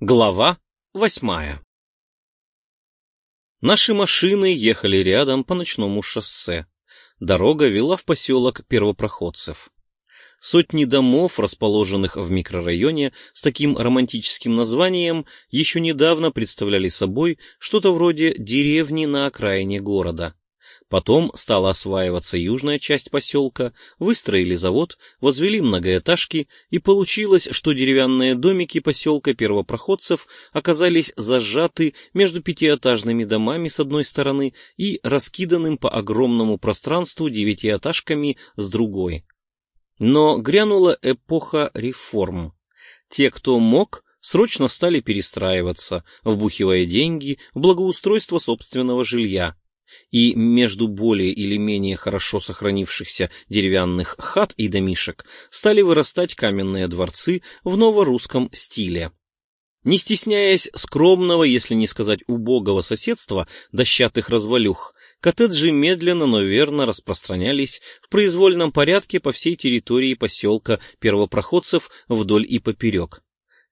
Глава восьмая Наши машины ехали рядом по ночному шоссе. Дорога вела в поселок первопроходцев. Сотни домов, расположенных в микрорайоне с таким романтическим названием, еще недавно представляли собой что-то вроде деревни на окраине города. Потом стала осваиваться южная часть поселка, выстроили завод, возвели многоэтажки, и получилось, что деревянные домики поселка первопроходцев оказались зажаты между пятиэтажными домами с одной стороны и раскиданным по огромному пространству девятиэтажками с другой. Но грянула эпоха реформ. Те, кто мог, срочно стали перестраиваться, вбухивая деньги в благоустройство собственного жилья, и между более или менее хорошо сохранившихся деревянных хат и домишек стали вырастать каменные дворцы в новорусском стиле. Не стесняясь скромного, если не сказать убогого соседства дощатых развалюх, коттеджи медленно, но верно распространялись в произвольном порядке по всей территории поселка первопроходцев вдоль и поперек.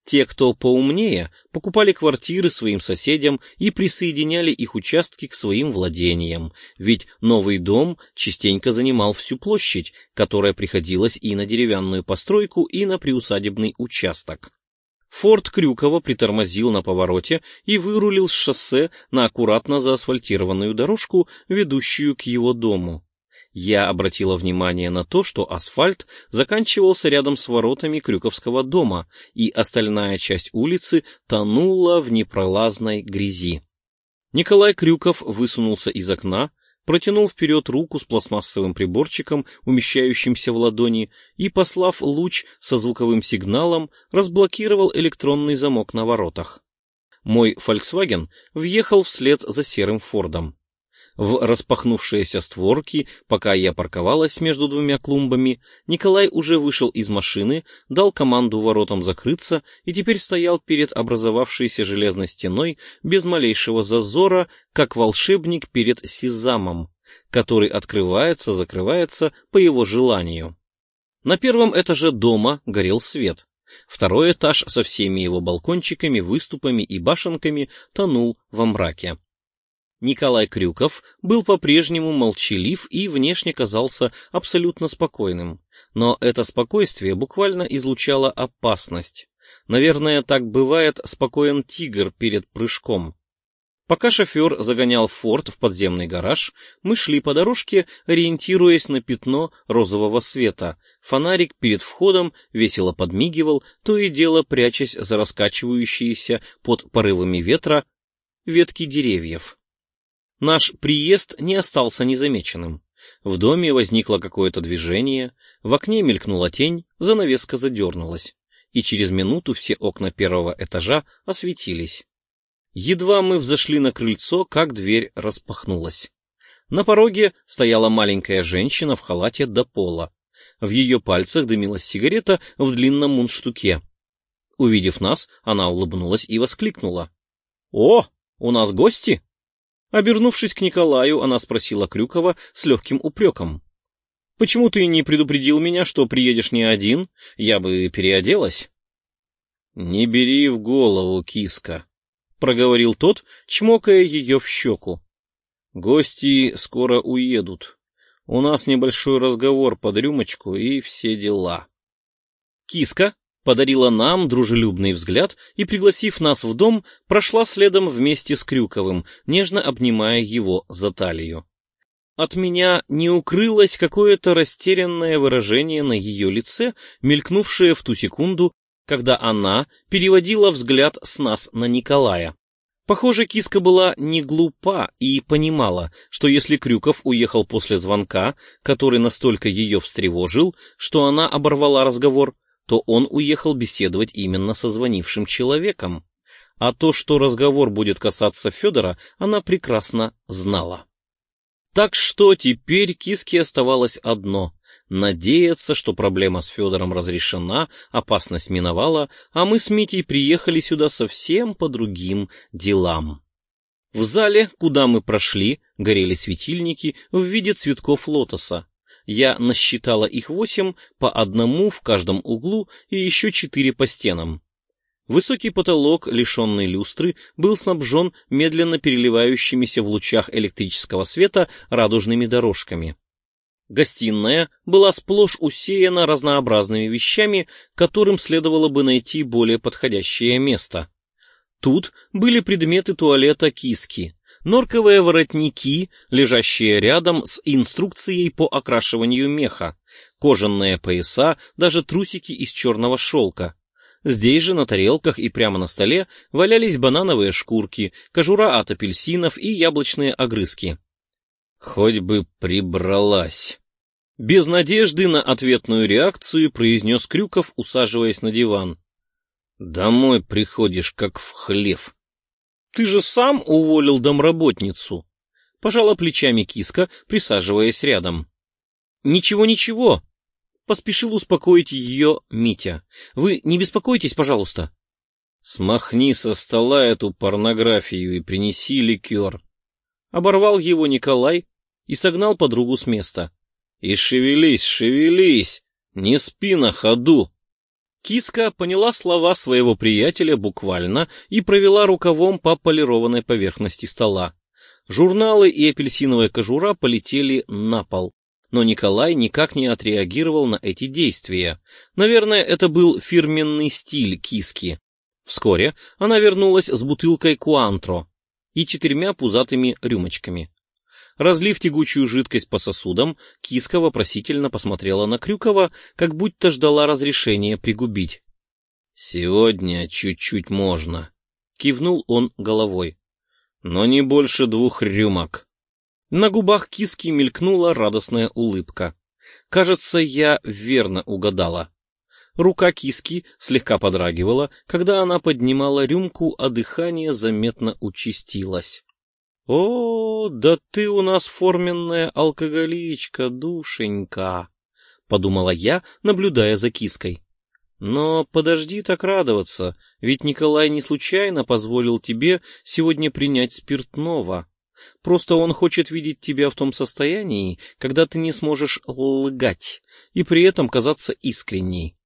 Те, кто поумнее, покупали квартиры своим соседям и присоединяли их участки к своим владениям, ведь новый дом частенько занимал всю площадь, которая приходилась и на деревянную постройку, и на приусадебный участок. Форд Крюкова притормозил на повороте и вырулил с шоссе на аккуратно заасфальтированную дорожку, ведущую к его дому. Я обратила внимание на то, что асфальт заканчивался рядом с воротами Крюковского дома, и остальная часть улицы тонула в непролазной грязи. Николай Крюков высунулся из окна, протянул вперед руку с пластмассовым приборчиком, умещающимся в ладони, и, послав луч со звуковым сигналом, разблокировал электронный замок на воротах. Мой «Фольксваген» въехал вслед за серым «Фордом» в распахнувшиеся створки, пока я парковалась между двумя клумбами, Николай уже вышел из машины, дал команду воротам закрыться и теперь стоял перед образовавшейся железной стеной без малейшего зазора, как волшебник перед Сезамом, который открывается, закрывается по его желанию. На первом этаже дома горел свет. Второй этаж со всеми его балкончиками, выступами и башенками тонул во мраке. Николай Крюков был по-прежнему молчалив и внешне казался абсолютно спокойным. Но это спокойствие буквально излучало опасность. Наверное, так бывает спокоен тигр перед прыжком. Пока шофер загонял форт в подземный гараж, мы шли по дорожке, ориентируясь на пятно розового света. Фонарик перед входом весело подмигивал, то и дело прячась за раскачивающиеся под порывами ветра ветки деревьев. Наш приезд не остался незамеченным. В доме возникло какое-то движение, в окне мелькнула тень, занавеска задернулась, и через минуту все окна первого этажа осветились. Едва мы взошли на крыльцо, как дверь распахнулась. На пороге стояла маленькая женщина в халате до пола. В ее пальцах дымилась сигарета в длинном мундштуке. Увидев нас, она улыбнулась и воскликнула. — О, у нас гости! Обернувшись к Николаю, она спросила Крюкова с легким упреком. — Почему ты не предупредил меня, что приедешь не один? Я бы переоделась. — Не бери в голову, киска, — проговорил тот, чмокая ее в щеку. — Гости скоро уедут. У нас небольшой разговор под рюмочку и все дела. Киска подарила нам дружелюбный взгляд и, пригласив нас в дом, прошла следом вместе с Крюковым, нежно обнимая его за талию. От меня не укрылось какое-то растерянное выражение на ее лице, мелькнувшее в ту секунду, когда она переводила взгляд с нас на Николая. Похоже, киска была не глупа и понимала, что если Крюков уехал после звонка, который настолько ее встревожил, что она оборвала разговор, то он уехал беседовать именно со звонившим человеком. А то, что разговор будет касаться Федора, она прекрасно знала. Так что теперь киске оставалось одно — надеяться, что проблема с Федором разрешена, опасность миновала, а мы с Митей приехали сюда совсем по другим делам. В зале, куда мы прошли, горели светильники в виде цветков лотоса. Я насчитала их восемь, по одному в каждом углу и еще четыре по стенам. Высокий потолок, лишенный люстры, был снабжен медленно переливающимися в лучах электрического света радужными дорожками. Гостиная была сплошь усеяна разнообразными вещами, которым следовало бы найти более подходящее место. Тут были предметы туалета киски, норковые воротники, лежащие рядом с инструкцией по окрашиванию меха, кожаные пояса, даже трусики из черного шелка. Здесь же на тарелках и прямо на столе валялись банановые шкурки, кожура от апельсинов и яблочные огрызки. Хоть бы прибралась. Без надежды на ответную реакцию произнес Крюков, усаживаясь на диван. Домой приходишь, как в хлев. Ты же сам уволил домработницу. Пожала плечами киска, присаживаясь рядом. Ничего, ничего. Поспешил успокоить ее Митя. Вы не беспокойтесь, пожалуйста. Смахни со стола эту порнографию и принеси ликер. Оборвал его Николай и согнал подругу с места. И шевелись, шевелись, не спи на ходу. Киска поняла слова своего приятеля буквально и провела рукавом по полированной поверхности стола. Журналы и апельсиновая кожура полетели на пол. Но Николай никак не отреагировал на эти действия. Наверное, это был фирменный стиль киски. Вскоре она вернулась с бутылкой куантро и четырьмя пузатыми рюмочками. Разлив тягучую жидкость по сосудам, киска вопросительно посмотрела на Крюкова, как будто ждала разрешения пригубить. — Сегодня чуть-чуть можно, — кивнул он головой. — Но не больше двух рюмок. На губах киски мелькнула радостная улыбка. Кажется, я верно угадала. Рука киски слегка подрагивала, когда она поднимала рюмку, а дыхание заметно участилось. — О, да ты у нас форменная алкоголичка, душенька! — подумала я, наблюдая за киской. — Но подожди так радоваться, ведь Николай не случайно позволил тебе сегодня принять спиртного. Просто он хочет видеть тебя в том состоянии, когда ты не сможешь лгать и при этом казаться искренней.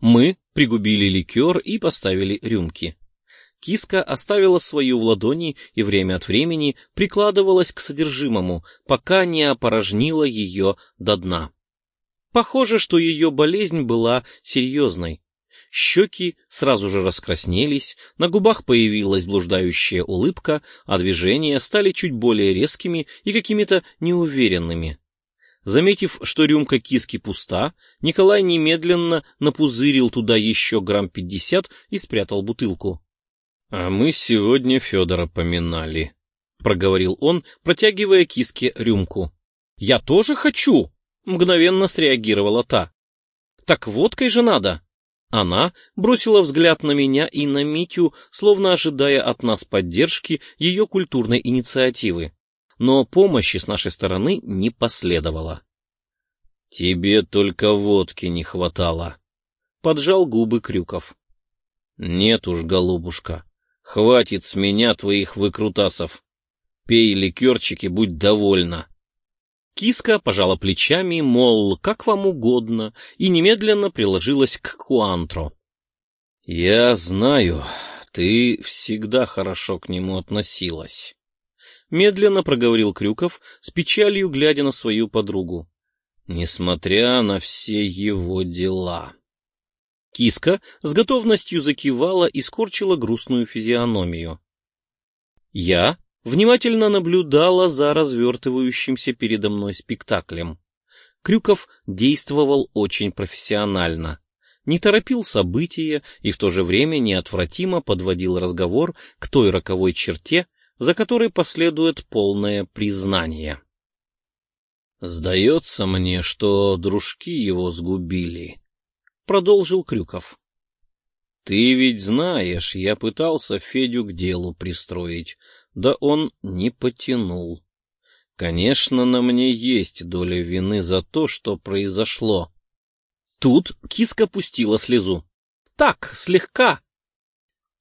Мы пригубили ликер и поставили рюмки. Киска оставила свою в ладони и время от времени прикладывалась к содержимому, пока не опорожнила ее до дна. Похоже, что ее болезнь была серьезной. Щеки сразу же раскраснелись, на губах появилась блуждающая улыбка, а движения стали чуть более резкими и какими-то неуверенными. Заметив, что рюмка киски пуста, Николай немедленно напузырил туда еще грамм пятьдесят и спрятал бутылку. — А мы сегодня Федора поминали, — проговорил он, протягивая киске рюмку. — Я тоже хочу! — мгновенно среагировала та. — Так водкой же надо! Она бросила взгляд на меня и на Митю, словно ожидая от нас поддержки ее культурной инициативы. Но помощи с нашей стороны не последовало. — Тебе только водки не хватало, — поджал губы Крюков. — Нет уж, голубушка, Хватит с меня твоих выкрутасов. Пей ликерчики, будь довольна. Киска пожала плечами, мол, как вам угодно, и немедленно приложилась к Куантро. — Я знаю, ты всегда хорошо к нему относилась. Медленно проговорил Крюков, с печалью глядя на свою подругу. Несмотря на все его дела. Киска с готовностью закивала и скорчила грустную физиономию. Я внимательно наблюдала за развертывающимся передо мной спектаклем. Крюков действовал очень профессионально, не торопил события и в то же время неотвратимо подводил разговор к той роковой черте, за которой последует полное признание. «Сдается мне, что дружки его сгубили», — продолжил Крюков. — Ты ведь знаешь, я пытался Федю к делу пристроить, да он не потянул. Конечно, на мне есть доля вины за то, что произошло. Тут киска пустила слезу. Так, слегка.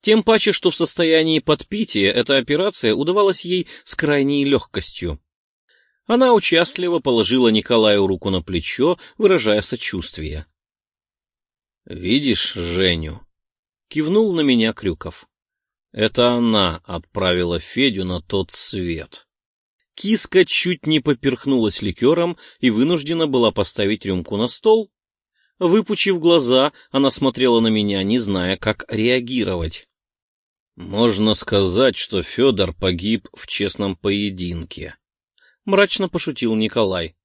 Тем паче, что в состоянии подпития эта операция удавалась ей с крайней легкостью. Она участливо положила Николаю руку на плечо, выражая сочувствие. Видишь Женю? кивнул на меня Крюков. Это она отправила Федю на тот свет. Киска чуть не поперхнулась ликером и вынуждена была поставить рюмку на стол. Выпучив глаза, она смотрела на меня, не зная, как реагировать. «Можно сказать, что Федор погиб в честном поединке», — мрачно пошутил Николай.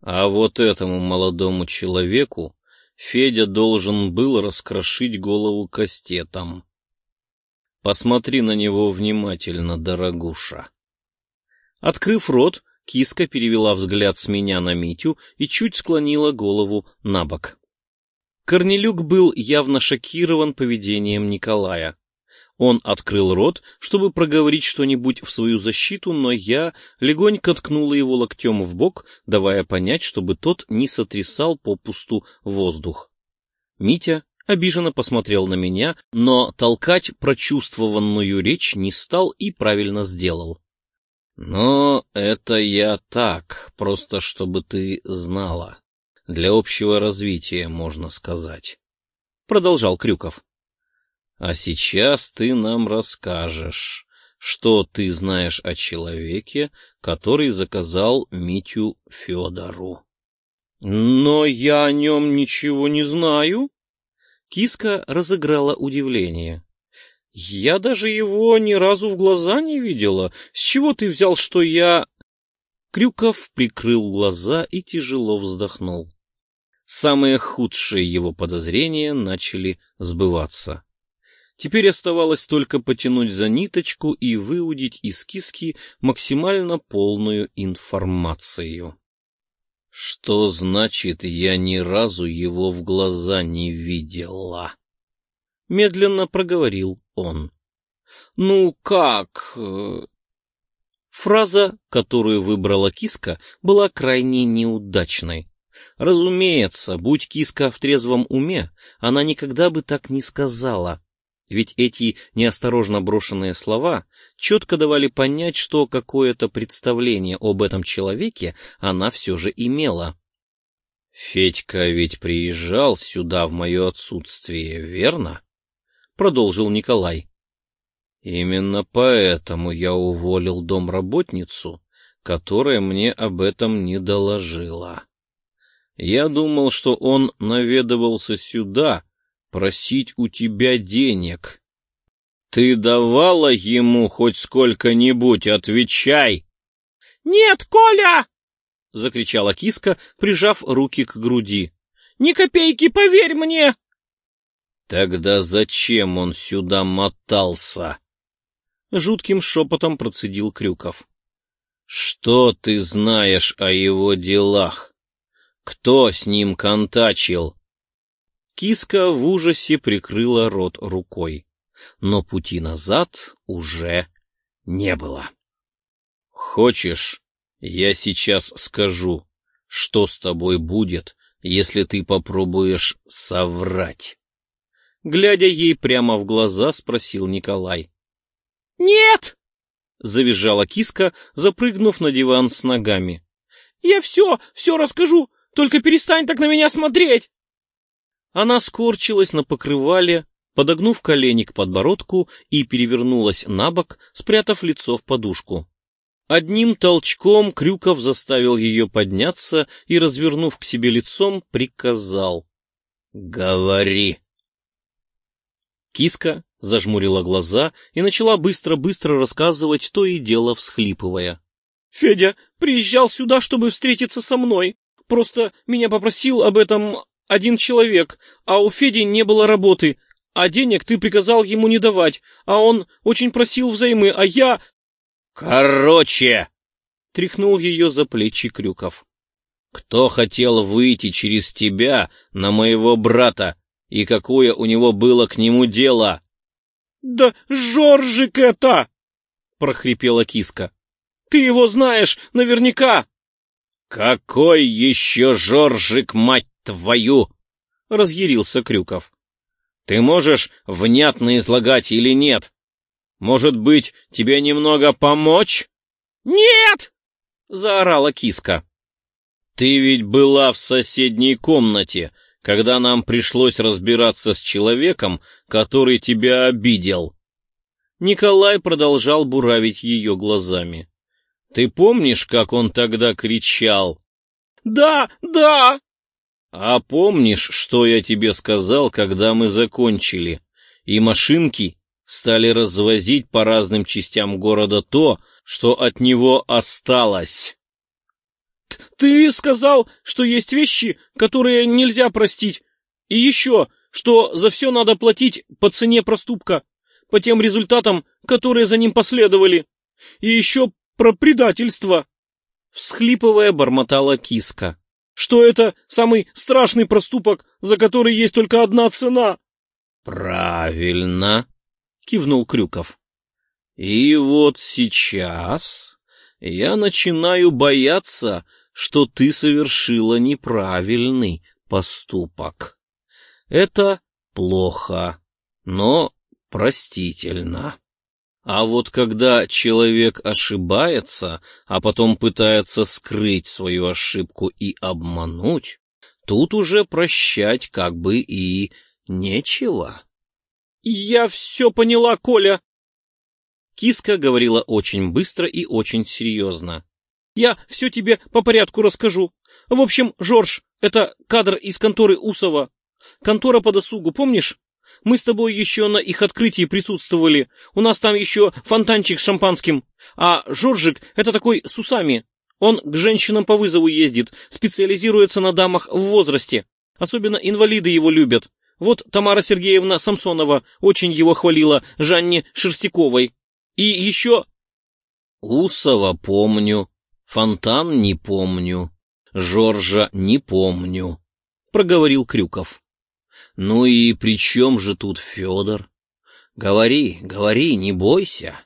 «А вот этому молодому человеку Федя должен был раскрошить голову кастетом. Посмотри на него внимательно, дорогуша». Открыв рот, киска перевела взгляд с меня на Митю и чуть склонила голову на бок. Корнелюк был явно шокирован поведением Николая. Он открыл рот, чтобы проговорить что-нибудь в свою защиту, но я легонько ткнула его локтем в бок, давая понять, чтобы тот не сотрясал попусту воздух. Митя обиженно посмотрел на меня, но толкать прочувствованную речь не стал и правильно сделал. Но это я так, просто чтобы ты знала. Для общего развития, можно сказать. Продолжал Крюков. А сейчас ты нам расскажешь, что ты знаешь о человеке, который заказал Митю Федору. Но я о нем ничего не знаю. Киска разыграла удивление. Я даже его ни разу в глаза не видела. С чего ты взял, что я... Крюков прикрыл глаза и тяжело вздохнул. Самые худшие его подозрения начали сбываться. Теперь оставалось только потянуть за ниточку и выудить из киски максимально полную информацию. Что значит, я ни разу его в глаза не видела? Медленно проговорил он. Ну как? Э, фраза, которую выбрала киска, была крайне неудачной. Разумеется, будь киска в трезвом уме, она никогда бы так не сказала. Ведь эти неосторожно брошенные слова четко давали понять, что какое-то представление об этом человеке она все же имела. «Федька ведь приезжал сюда в мое отсутствие, верно?» — продолжил Николай. «Именно поэтому я уволил домработницу, которая мне об этом не доложила. Я думал, что он наведывался сюда, просить у тебя денег. Ты давала ему хоть сколько-нибудь, отвечай! — Нет, Коля! — закричала киска, прижав руки к груди. — Ни копейки, поверь мне! — Тогда зачем он сюда мотался? Жутким шепотом процедил Крюков. — Что ты знаешь о его делах? Кто с ним контачил? Киска в ужасе прикрыла рот рукой, но пути назад уже не было. «Хочешь, я сейчас скажу, что с тобой будет, если ты попробуешь соврать?» Глядя ей прямо в глаза, спросил Николай. «Нет!» — завизжала киска, запрыгнув на диван с ногами. «Я все, все расскажу, только перестань так на меня смотреть!» Она скорчилась на покрывале, подогнув колени к подбородку и перевернулась на бок, спрятав лицо в подушку. Одним толчком Крюков заставил ее подняться и, развернув к себе лицом, приказал. — Говори! Киска зажмурила глаза и начала быстро-быстро рассказывать, то и дело всхлипывая. — Федя приезжал сюда, чтобы встретиться со мной. Просто меня попросил об этом один человек, а у Феди не было работы, а денег ты приказал ему не давать, а он очень просил взаймы, а я... Короче! Тряхнул ее за плечи Крюков. Кто хотел выйти через тебя на моего брата, и какое у него было к нему дело? Да Жоржик это! прохрипела киска. Ты его знаешь, наверняка! Какой еще Жоржик, мать твою!» — разъярился Крюков. «Ты можешь внятно излагать или нет? Может быть, тебе немного помочь?» «Нет!» — заорала киска. «Ты ведь была в соседней комнате, когда нам пришлось разбираться с человеком, который тебя обидел. Николай продолжал буравить ее глазами. Ты помнишь, как он тогда кричал? «Да, да!» А помнишь, что я тебе сказал, когда мы закончили, и машинки стали развозить по разным частям города то, что от него осталось? Ты сказал, что есть вещи, которые нельзя простить, и еще, что за все надо платить по цене проступка, по тем результатам, которые за ним последовали, и еще про предательство. Всхлипывая, бормотала киска что это самый страшный проступок, за который есть только одна цена. — Правильно, — кивнул Крюков. — И вот сейчас я начинаю бояться, что ты совершила неправильный поступок. Это плохо, но простительно. А вот когда человек ошибается, а потом пытается скрыть свою ошибку и обмануть, тут уже прощать как бы и нечего. — Я все поняла, Коля. Киска говорила очень быстро и очень серьезно. — Я все тебе по порядку расскажу. В общем, Жорж, это кадр из конторы Усова. Контора по досугу, помнишь? Мы с тобой еще на их открытии присутствовали. У нас там еще фонтанчик с шампанским. А Жоржик — это такой с усами. Он к женщинам по вызову ездит, специализируется на дамах в возрасте. Особенно инвалиды его любят. Вот Тамара Сергеевна Самсонова очень его хвалила, Жанне Шерстяковой. И еще... Усова помню, Фонтан не помню, Жоржа не помню, — проговорил Крюков. Ну и при чем же тут Федор? Говори, говори, не бойся.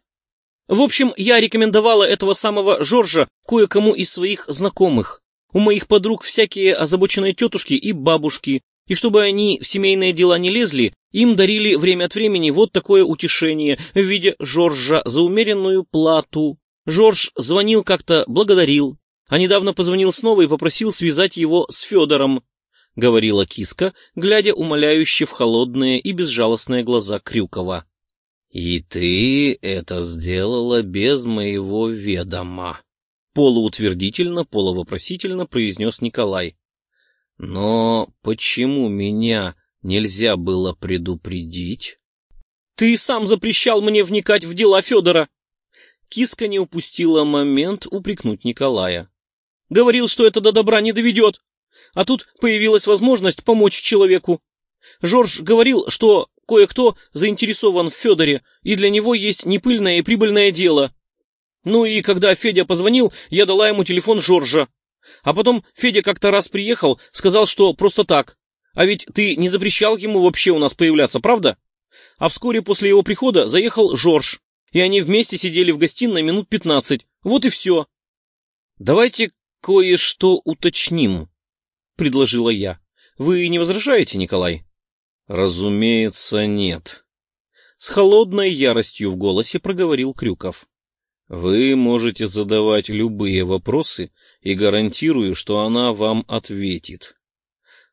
В общем, я рекомендовала этого самого Жоржа кое-кому из своих знакомых. У моих подруг всякие озабоченные тетушки и бабушки, и чтобы они в семейные дела не лезли, им дарили время от времени вот такое утешение в виде Жоржа за умеренную плату. Жорж звонил как-то, благодарил, а недавно позвонил снова и попросил связать его с Федором. — говорила киска, глядя умоляюще в холодные и безжалостные глаза Крюкова. — И ты это сделала без моего ведома, — полуутвердительно, полувопросительно произнес Николай. — Но почему меня нельзя было предупредить? — Ты сам запрещал мне вникать в дела Федора. Киска не упустила момент упрекнуть Николая. — Говорил, что это до добра не доведет. А тут появилась возможность помочь человеку. Жорж говорил, что кое-кто заинтересован в Федоре, и для него есть непыльное и прибыльное дело. Ну и когда Федя позвонил, я дала ему телефон Жоржа. А потом Федя как-то раз приехал, сказал, что просто так. А ведь ты не запрещал ему вообще у нас появляться, правда? А вскоре после его прихода заехал Жорж, и они вместе сидели в гостиной минут пятнадцать. Вот и все. Давайте кое-что уточним, — предложила я. «Вы не возражаете, Николай?» «Разумеется, нет». С холодной яростью в голосе проговорил Крюков. «Вы можете задавать любые вопросы, и гарантирую, что она вам ответит».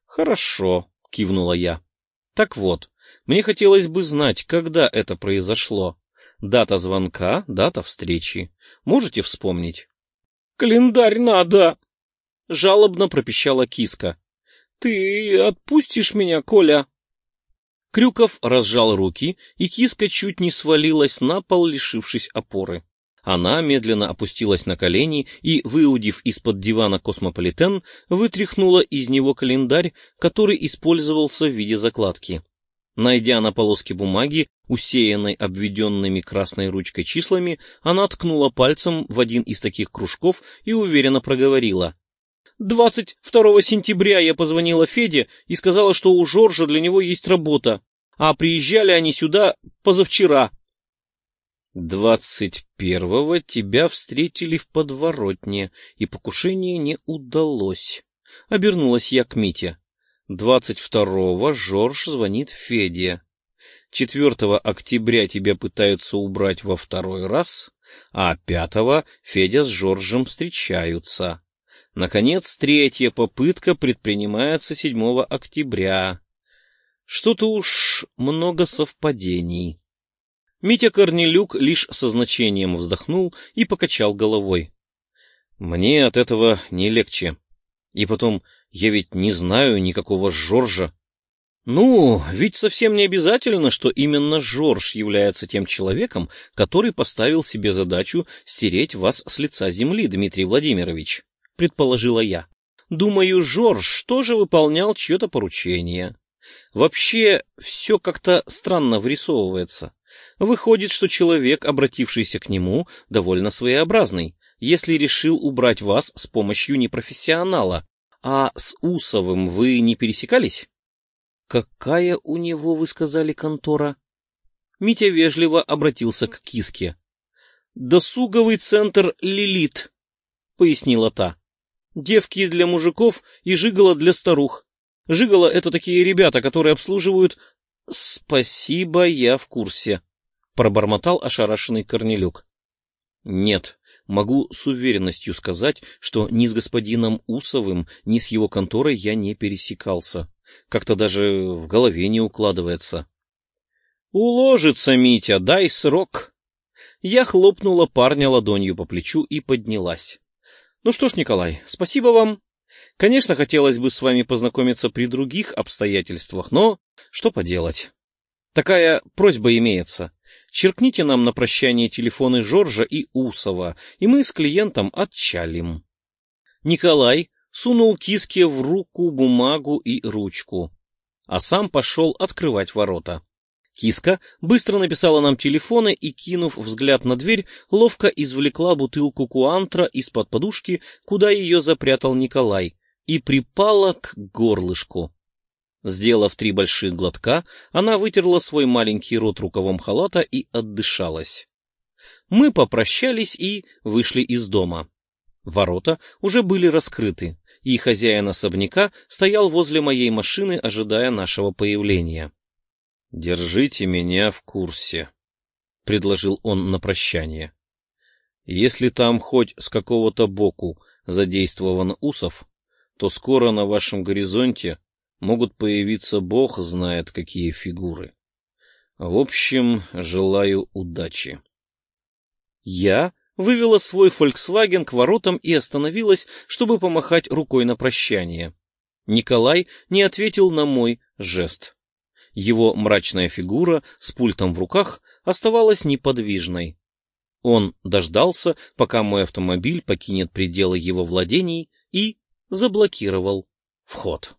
«Хорошо», — кивнула я. «Так вот, мне хотелось бы знать, когда это произошло. Дата звонка, дата встречи. Можете вспомнить?» «Календарь надо!» — жалобно пропищала киска. «Ты отпустишь меня, Коля?» Крюков разжал руки, и киска чуть не свалилась на пол, лишившись опоры. Она медленно опустилась на колени и, выудив из-под дивана космополитен, вытряхнула из него календарь, который использовался в виде закладки. Найдя на полоске бумаги, усеянной обведенными красной ручкой числами, она ткнула пальцем в один из таких кружков и уверенно проговорила. 22 сентября я позвонила Феде и сказала, что у Жоржа для него есть работа, а приезжали они сюда позавчера. Двадцать первого тебя встретили в подворотне, и покушение не удалось. Обернулась я к Мите. Двадцать второго Жорж звонит Феде. Четвертого октября тебя пытаются убрать во второй раз, а пятого Федя с Жоржем встречаются. Наконец, третья попытка предпринимается 7 октября. Что-то уж много совпадений. Митя Корнелюк лишь со значением вздохнул и покачал головой. Мне от этого не легче. И потом, я ведь не знаю никакого Жоржа. Ну, ведь совсем не обязательно, что именно Жорж является тем человеком, который поставил себе задачу стереть вас с лица земли, Дмитрий Владимирович, предположила я. Думаю, Жорж тоже выполнял чье-то поручение. Вообще, все как-то странно вырисовывается. Выходит, что человек, обратившийся к нему, довольно своеобразный, если решил убрать вас с помощью непрофессионала. А с Усовым вы не пересекались? Какая у него, вы сказали, контора? Митя вежливо обратился к киске. Досуговый центр «Лилит», — пояснила та. Девки для мужиков и жигало для старух. Жигало — это такие ребята, которые обслуживают... — Спасибо, я в курсе, — пробормотал ошарашенный Корнелюк. — Нет, могу с уверенностью сказать, что ни с господином Усовым, ни с его конторой я не пересекался. Как-то даже в голове не укладывается. — Уложится, Митя, дай срок. Я хлопнула парня ладонью по плечу и поднялась. — Ну что ж, Николай, спасибо вам. Конечно, хотелось бы с вами познакомиться при других обстоятельствах, но что поделать. Такая просьба имеется. Черкните нам на прощание телефоны Жоржа и Усова, и мы с клиентом отчалим. Николай сунул киске в руку бумагу и ручку, а сам пошел открывать ворота. Киска быстро написала нам телефоны и, кинув взгляд на дверь, ловко извлекла бутылку куантра из-под подушки, куда ее запрятал Николай, и припала к горлышку. Сделав три больших глотка, она вытерла свой маленький рот рукавом халата и отдышалась. Мы попрощались и вышли из дома. Ворота уже были раскрыты, и хозяин особняка стоял возле моей машины, ожидая нашего появления. «Держите меня в курсе», — предложил он на прощание. «Если там хоть с какого-то боку задействован Усов, то скоро на вашем горизонте могут появиться бог знает какие фигуры. В общем, желаю удачи. Я вывела свой Volkswagen к воротам и остановилась, чтобы помахать рукой на прощание. Николай не ответил на мой жест. Его мрачная фигура с пультом в руках оставалась неподвижной. Он дождался, пока мой автомобиль покинет пределы его владений, и заблокировал вход.